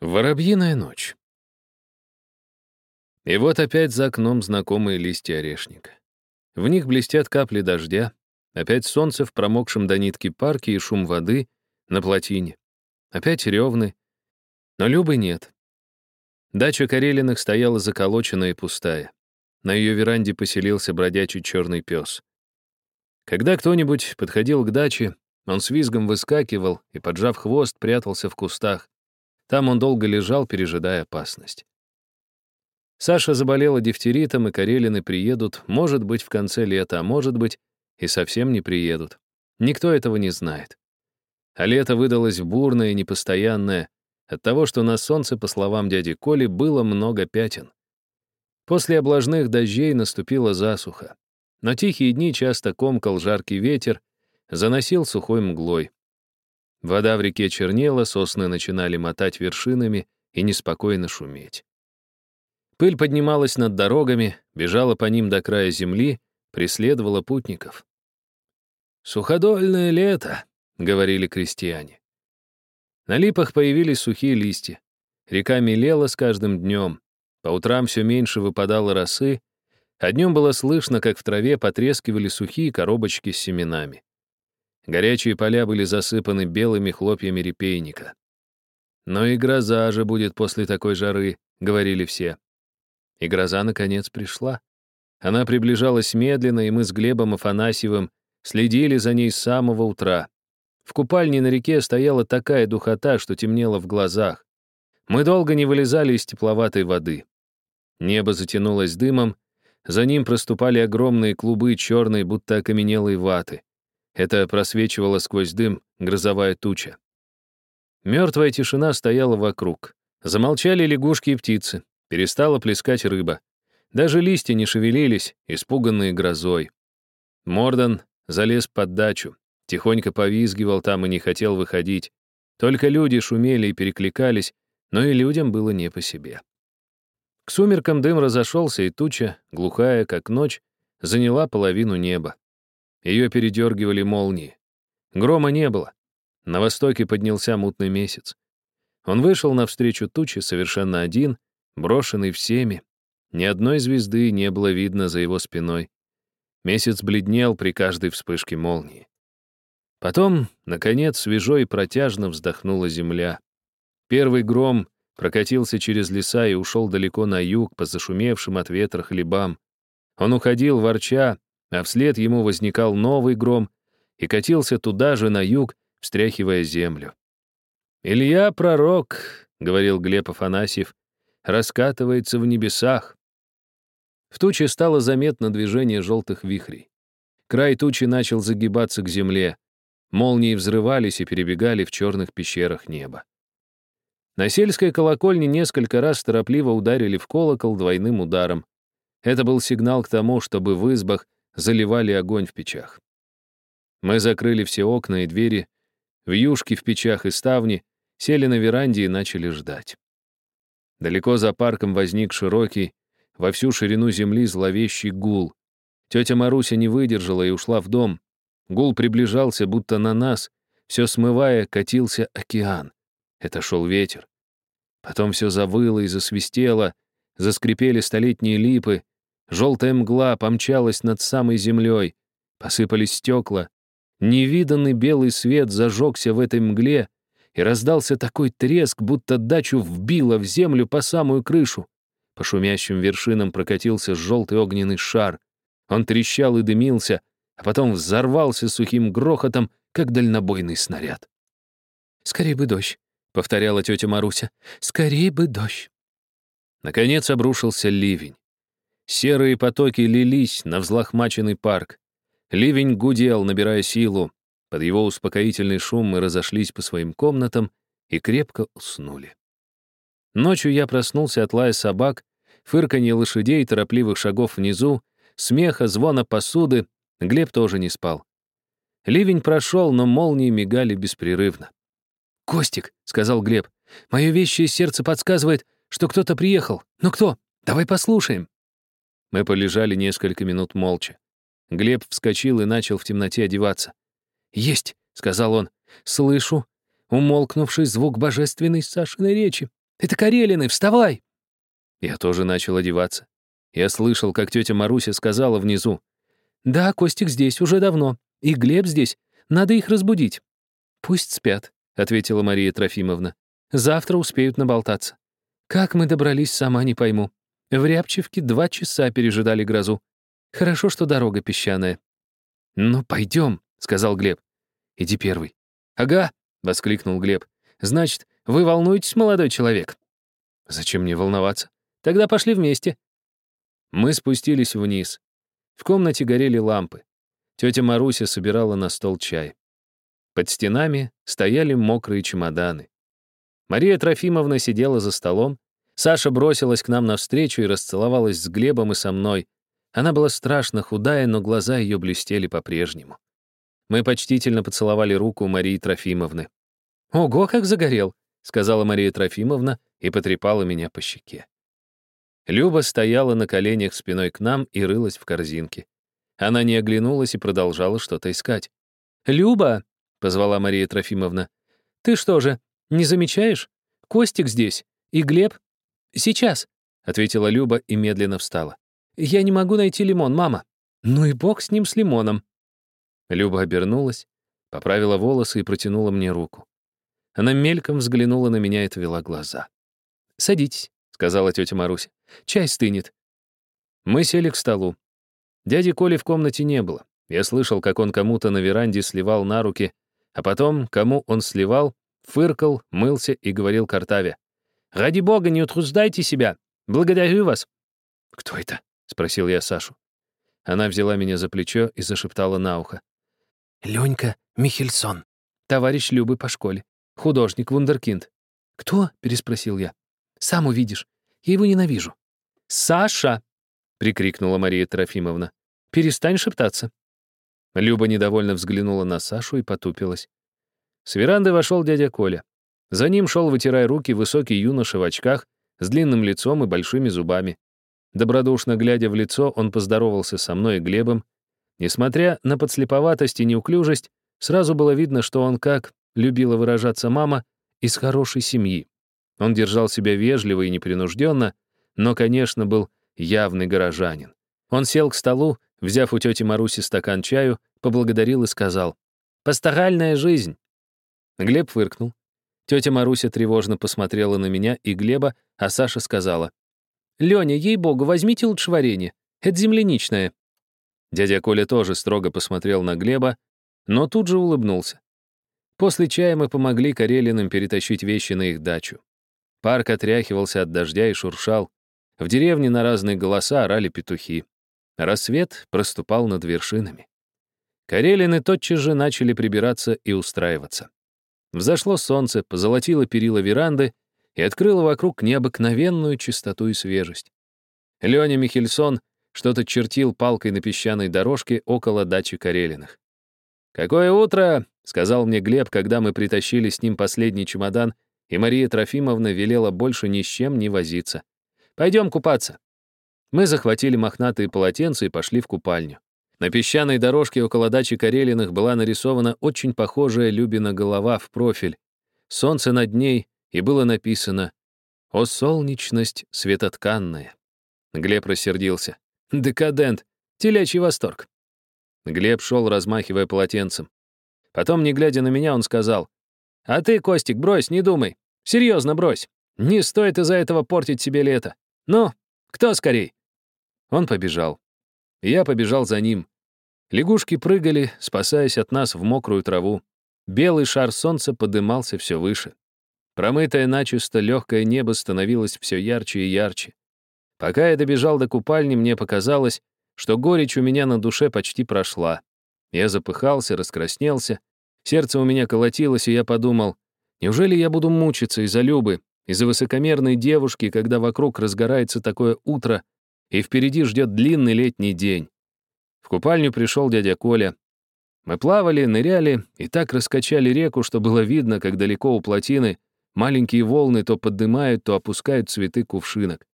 Воробьиная ночь. И вот опять за окном знакомые листья орешника. В них блестят капли дождя, опять солнце в промокшем до нитки парке и шум воды на плотине. Опять ревны, но Любы нет. Дача Карелиных стояла заколоченная и пустая. На ее веранде поселился бродячий черный пес. Когда кто-нибудь подходил к даче, он с визгом выскакивал и, поджав хвост, прятался в кустах. Там он долго лежал, пережидая опасность. Саша заболела дифтеритом, и Карелины приедут, может быть, в конце лета, а может быть, и совсем не приедут. Никто этого не знает. А лето выдалось бурное и непостоянное, от того, что на солнце, по словам дяди Коли, было много пятен. После облажных дождей наступила засуха. Но тихие дни часто комкал жаркий ветер, заносил сухой мглой. Вода в реке чернела, сосны начинали мотать вершинами и неспокойно шуметь. Пыль поднималась над дорогами, бежала по ним до края земли, преследовала путников. «Суходольное лето», — говорили крестьяне. На липах появились сухие листья. Река мелела с каждым днем. По утрам все меньше выпадало росы, а днем было слышно, как в траве потрескивали сухие коробочки с семенами. Горячие поля были засыпаны белыми хлопьями репейника. «Но и гроза же будет после такой жары», — говорили все. И гроза, наконец, пришла. Она приближалась медленно, и мы с Глебом Афанасьевым следили за ней с самого утра. В купальне на реке стояла такая духота, что темнело в глазах. Мы долго не вылезали из тепловатой воды. Небо затянулось дымом, за ним проступали огромные клубы черной, будто окаменелой ваты. Это просвечивала сквозь дым грозовая туча. Мертвая тишина стояла вокруг. Замолчали лягушки и птицы, перестала плескать рыба. Даже листья не шевелились, испуганные грозой. Мордан залез под дачу, тихонько повизгивал там и не хотел выходить. Только люди шумели и перекликались, но и людям было не по себе. К сумеркам дым разошелся, и туча, глухая, как ночь, заняла половину неба. Ее передергивали молнии. Грома не было. На востоке поднялся мутный месяц. Он вышел навстречу туче совершенно один, брошенный всеми. Ни одной звезды не было видно за его спиной. Месяц бледнел при каждой вспышке молнии. Потом, наконец, свежо и протяжно вздохнула земля. Первый гром прокатился через леса и ушел далеко на юг по зашумевшим от ветра хлебам. Он уходил, ворча, а вслед ему возникал новый гром и катился туда же, на юг, встряхивая землю. «Илья пророк», — говорил Глеб Афанасьев, — «раскатывается в небесах». В туче стало заметно движение желтых вихрей. Край тучи начал загибаться к земле. Молнии взрывались и перебегали в черных пещерах неба. На сельской колокольне несколько раз торопливо ударили в колокол двойным ударом. Это был сигнал к тому, чтобы в избах заливали огонь в печах. Мы закрыли все окна и двери, вьюшки в печах и ставни, сели на веранде и начали ждать. Далеко за парком возник широкий, во всю ширину земли зловещий гул. Тетя Маруся не выдержала и ушла в дом. Гул приближался, будто на нас, все смывая, катился океан. Это шел ветер. Потом все завыло и засвистело, заскрипели столетние липы, Желтая мгла помчалась над самой землей. Посыпались стекла. Невиданный белый свет зажегся в этой мгле, и раздался такой треск, будто дачу вбило в землю по самую крышу. По шумящим вершинам прокатился желтый огненный шар. Он трещал и дымился, а потом взорвался сухим грохотом, как дальнобойный снаряд. «Скорей бы дождь», — повторяла тетя Маруся. «Скорей бы дождь». Наконец обрушился ливень. Серые потоки лились на взлохмаченный парк. Ливень гудел, набирая силу. Под его успокоительный шум мы разошлись по своим комнатам и крепко уснули. Ночью я проснулся от лая собак, фырканья лошадей, торопливых шагов внизу, смеха, звона посуды. Глеб тоже не спал. Ливень прошел, но молнии мигали беспрерывно. «Костик», — сказал Глеб, — «мое вещее сердце подсказывает, что кто-то приехал. Но кто? Давай послушаем». Мы полежали несколько минут молча. Глеб вскочил и начал в темноте одеваться. «Есть», — сказал он, — «слышу умолкнувший звук божественной Сашиной речи. Это Карелины, вставай!» Я тоже начал одеваться. Я слышал, как тетя Маруся сказала внизу. «Да, Костик здесь уже давно. И Глеб здесь. Надо их разбудить». «Пусть спят», — ответила Мария Трофимовна. «Завтра успеют наболтаться». Как мы добрались, сама не пойму. В Рябчевке два часа пережидали грозу. Хорошо, что дорога песчаная. «Ну, пойдем», — сказал Глеб. «Иди первый». «Ага», — воскликнул Глеб. «Значит, вы волнуетесь, молодой человек?» «Зачем мне волноваться? Тогда пошли вместе». Мы спустились вниз. В комнате горели лампы. Тетя Маруся собирала на стол чай. Под стенами стояли мокрые чемоданы. Мария Трофимовна сидела за столом. Саша бросилась к нам навстречу и расцеловалась с Глебом и со мной. Она была страшно худая, но глаза ее блестели по-прежнему. Мы почтительно поцеловали руку Марии Трофимовны. «Ого, как загорел!» — сказала Мария Трофимовна и потрепала меня по щеке. Люба стояла на коленях спиной к нам и рылась в корзинке. Она не оглянулась и продолжала что-то искать. «Люба!» — позвала Мария Трофимовна. «Ты что же, не замечаешь? Костик здесь. И Глеб. Сейчас, ответила Люба и медленно встала. Я не могу найти лимон, мама. Ну и бог с ним, с лимоном. Люба обернулась, поправила волосы и протянула мне руку. Она мельком взглянула на меня и отвела глаза. «Садитесь», — сказала тетя Маруся. «Чай стынет». Мы сели к столу. Дяди Коли в комнате не было. Я слышал, как он кому-то на веранде сливал на руки, а потом, кому он сливал, фыркал, мылся и говорил Картаве. «Ради бога, не утруждайте себя! Благодарю вас!» «Кто это?» — спросил я Сашу. Она взяла меня за плечо и зашептала на ухо. «Ленька Михельсон, товарищ Любы по школе, художник вундеркинд». «Кто?» — переспросил я. «Сам увидишь. Я его ненавижу». «Саша!» — прикрикнула Мария Трофимовна. «Перестань шептаться». Люба недовольно взглянула на Сашу и потупилась. С веранды вошел дядя Коля. За ним шел, вытирая руки, высокий юноша в очках, с длинным лицом и большими зубами. Добродушно глядя в лицо, он поздоровался со мной и Глебом. Несмотря на подслеповатость и неуклюжесть, сразу было видно, что он, как любила выражаться мама, из хорошей семьи. Он держал себя вежливо и непринужденно, но, конечно, был явный горожанин. Он сел к столу, взяв у тети Маруси стакан чаю, поблагодарил и сказал, «Пасторальная жизнь. Глеб фыркнул. Тетя Маруся тревожно посмотрела на меня и Глеба, а Саша сказала, «Леня, ей-богу, возьмите лучше варенье. Это земляничное». Дядя Коля тоже строго посмотрел на Глеба, но тут же улыбнулся. После чая мы помогли Карелинам перетащить вещи на их дачу. Парк отряхивался от дождя и шуршал. В деревне на разные голоса орали петухи. Рассвет проступал над вершинами. Карелины тотчас же начали прибираться и устраиваться. Взошло солнце, позолотило перила веранды и открыло вокруг необыкновенную чистоту и свежесть. Леня Михельсон что-то чертил палкой на песчаной дорожке около дачи Карелиных. «Какое утро!» — сказал мне Глеб, когда мы притащили с ним последний чемодан, и Мария Трофимовна велела больше ни с чем не возиться. «Пойдем купаться». Мы захватили мохнатые полотенца и пошли в купальню. На песчаной дорожке около дачи Карелиных была нарисована очень похожая Любина голова в профиль. Солнце над ней, и было написано «О солнечность светотканная». Глеб рассердился. «Декадент! Телячий восторг!» Глеб шел, размахивая полотенцем. Потом, не глядя на меня, он сказал, «А ты, Костик, брось, не думай. Серьезно, брось. Не стоит из-за этого портить себе лето. Ну, кто скорей?» Он побежал. Я побежал за ним. Лягушки прыгали, спасаясь от нас в мокрую траву. Белый шар солнца подымался все выше. Промытое начисто легкое небо становилось все ярче и ярче. Пока я добежал до купальни, мне показалось, что горечь у меня на душе почти прошла. Я запыхался, раскраснелся, сердце у меня колотилось, и я подумал, неужели я буду мучиться из-за Любы, из-за высокомерной девушки, когда вокруг разгорается такое утро, и впереди ждет длинный летний день. Купальню пришел дядя Коля. Мы плавали, ныряли и так раскачали реку, что было видно, как далеко у плотины маленькие волны то поднимают, то опускают цветы кувшинок.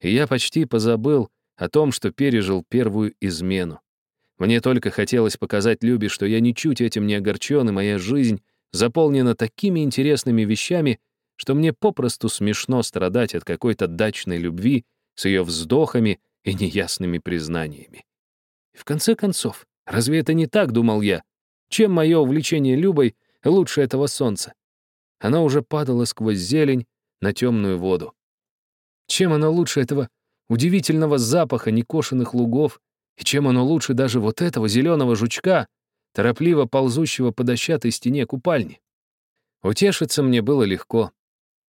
И я почти позабыл о том, что пережил первую измену. Мне только хотелось показать Любе, что я ничуть этим не огорчен, и моя жизнь заполнена такими интересными вещами, что мне попросту смешно страдать от какой-то дачной любви с ее вздохами и неясными признаниями. В конце концов, разве это не так, думал я? Чем мое увлечение Любой лучше этого солнца? Она уже падала сквозь зелень на темную воду. Чем оно лучше этого удивительного запаха некошенных лугов, и чем оно лучше даже вот этого зеленого жучка, торопливо ползущего по дощатой стене купальни? Утешиться мне было легко.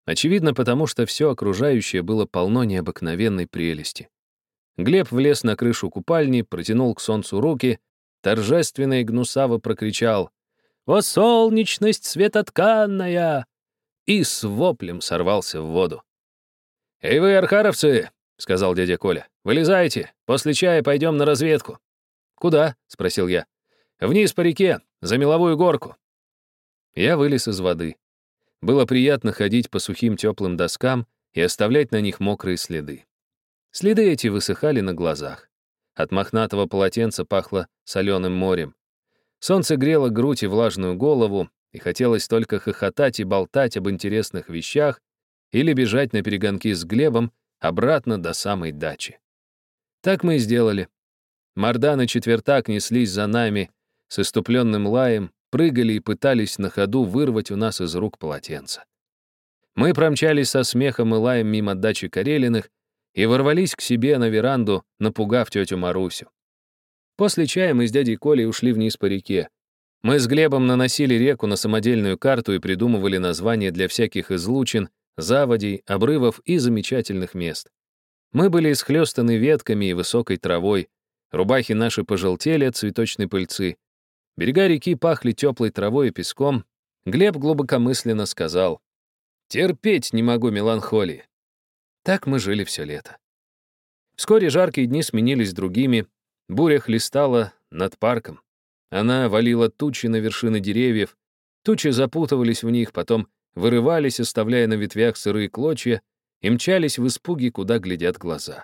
Очевидно, потому что все окружающее было полно необыкновенной прелести. Глеб влез на крышу купальни, протянул к солнцу руки, торжественно и гнусаво прокричал «О, солнечность светотканная!» и с воплем сорвался в воду. «Эй вы, архаровцы!» — сказал дядя Коля. «Вылезайте, после чая пойдем на разведку». «Куда?» — спросил я. «Вниз по реке, за меловую горку». Я вылез из воды. Было приятно ходить по сухим теплым доскам и оставлять на них мокрые следы. Следы эти высыхали на глазах. От мохнатого полотенца пахло соленым морем. Солнце грело грудь и влажную голову, и хотелось только хохотать и болтать об интересных вещах или бежать на перегонки с Глебом обратно до самой дачи. Так мы и сделали. Мордан четвертак неслись за нами с иступленным лаем, прыгали и пытались на ходу вырвать у нас из рук полотенца. Мы промчались со смехом и лаем мимо дачи Карелиных и ворвались к себе на веранду, напугав тетю Марусю. После чая мы с дядей Колей ушли вниз по реке. Мы с Глебом наносили реку на самодельную карту и придумывали названия для всяких излучин, заводей, обрывов и замечательных мест. Мы были исхлёстаны ветками и высокой травой, рубахи наши пожелтели от цветочной пыльцы. Берега реки пахли теплой травой и песком. Глеб глубокомысленно сказал, «Терпеть не могу меланхолии». Так мы жили все лето. Вскоре жаркие дни сменились другими, буря хлестала над парком. Она валила тучи на вершины деревьев, тучи запутывались в них, потом вырывались, оставляя на ветвях сырые клочья, и мчались в испуге, куда глядят глаза.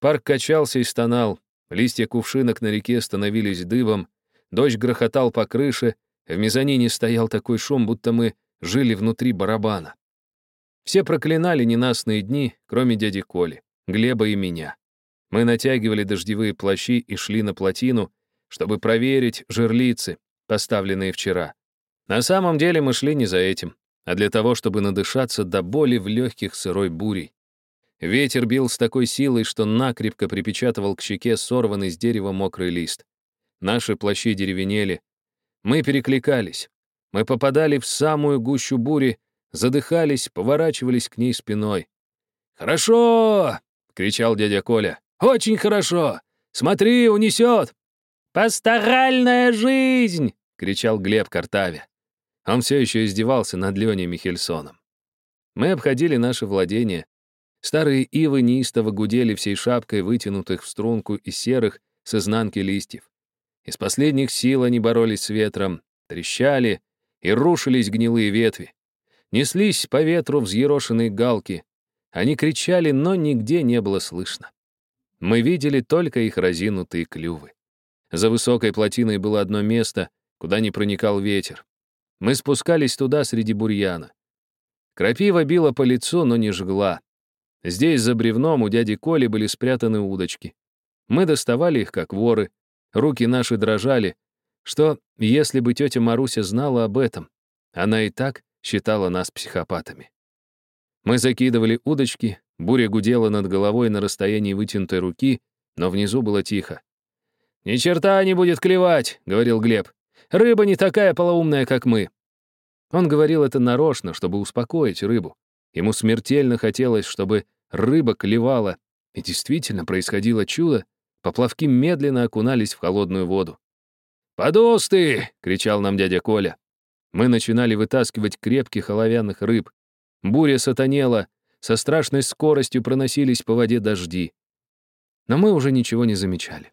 Парк качался и стонал, листья кувшинок на реке становились дыбом, дождь грохотал по крыше, в мезонине стоял такой шум, будто мы жили внутри барабана. Все проклинали ненастные дни, кроме дяди Коли, Глеба и меня. Мы натягивали дождевые плащи и шли на плотину, чтобы проверить жерлицы, поставленные вчера. На самом деле мы шли не за этим а для того, чтобы надышаться до боли в легких сырой бурей. Ветер бил с такой силой, что накрепко припечатывал к щеке сорванный с дерева мокрый лист. Наши плащи деревенели. Мы перекликались. Мы попадали в самую гущу бури, задыхались, поворачивались к ней спиной. «Хорошо!» — кричал дядя Коля. «Очень хорошо! Смотри, унесет!» «Пасторальная жизнь!» — кричал Глеб Картаве. Он все еще издевался над Леней Михельсоном. Мы обходили наше владение. Старые ивы неистово гудели всей шапкой вытянутых в струнку из серых с изнанки листьев. Из последних сил они боролись с ветром, трещали и рушились гнилые ветви. Неслись по ветру взъерошенные галки. Они кричали, но нигде не было слышно. Мы видели только их разинутые клювы. За высокой плотиной было одно место, куда не проникал ветер. Мы спускались туда среди бурьяна. Крапива била по лицу, но не жгла. Здесь, за бревном, у дяди Коли были спрятаны удочки. Мы доставали их, как воры. Руки наши дрожали. Что, если бы тетя Маруся знала об этом? Она и так считала нас психопатами. Мы закидывали удочки, буря гудела над головой на расстоянии вытянутой руки, но внизу было тихо. «Ни черта не будет клевать», — говорил Глеб. Рыба не такая полоумная, как мы». Он говорил это нарочно, чтобы успокоить рыбу. Ему смертельно хотелось, чтобы рыба клевала. И действительно происходило чудо. Поплавки медленно окунались в холодную воду. «Подусты!» — кричал нам дядя Коля. Мы начинали вытаскивать крепких оловянных рыб. Буря сатанела, со страшной скоростью проносились по воде дожди. Но мы уже ничего не замечали.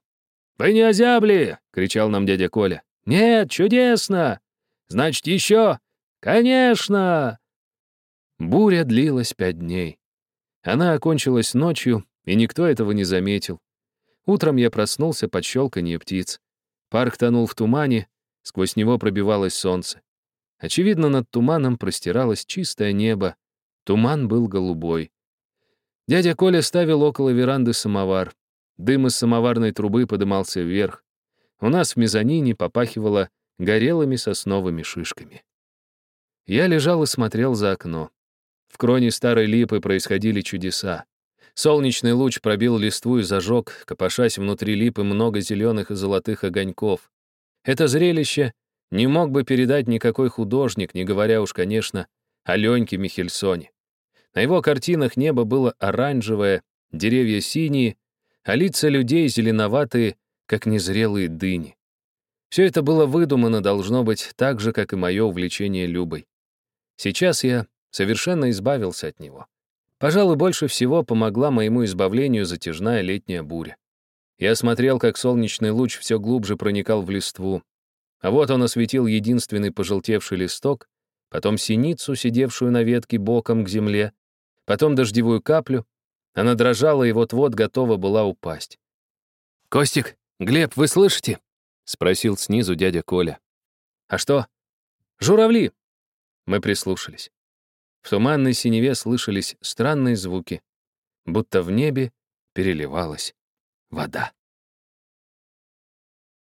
«Вы не озябли!» — кричал нам дядя Коля. «Нет, чудесно! Значит, еще? Конечно!» Буря длилась пять дней. Она окончилась ночью, и никто этого не заметил. Утром я проснулся под щелканье птиц. Парк тонул в тумане, сквозь него пробивалось солнце. Очевидно, над туманом простиралось чистое небо. Туман был голубой. Дядя Коля ставил около веранды самовар. Дым из самоварной трубы подымался вверх. У нас в мезонине попахивало горелыми сосновыми шишками. Я лежал и смотрел за окно. В кроне старой липы происходили чудеса. Солнечный луч пробил листву и зажег, копошась внутри липы много зеленых и золотых огоньков. Это зрелище не мог бы передать никакой художник, не говоря уж, конечно, о Леньке Михельсоне. На его картинах небо было оранжевое, деревья синие, а лица людей зеленоватые, как незрелые дыни. Все это было выдумано, должно быть, так же, как и мое увлечение Любой. Сейчас я совершенно избавился от него. Пожалуй, больше всего помогла моему избавлению затяжная летняя буря. Я смотрел, как солнечный луч все глубже проникал в листву. А вот он осветил единственный пожелтевший листок, потом синицу, сидевшую на ветке боком к земле, потом дождевую каплю. Она дрожала и вот-вот готова была упасть. «Костик, Глеб, вы слышите?» — спросил снизу дядя Коля. «А что?» «Журавли!» Мы прислушались. В туманной синеве слышались странные звуки, будто в небе переливалась вода.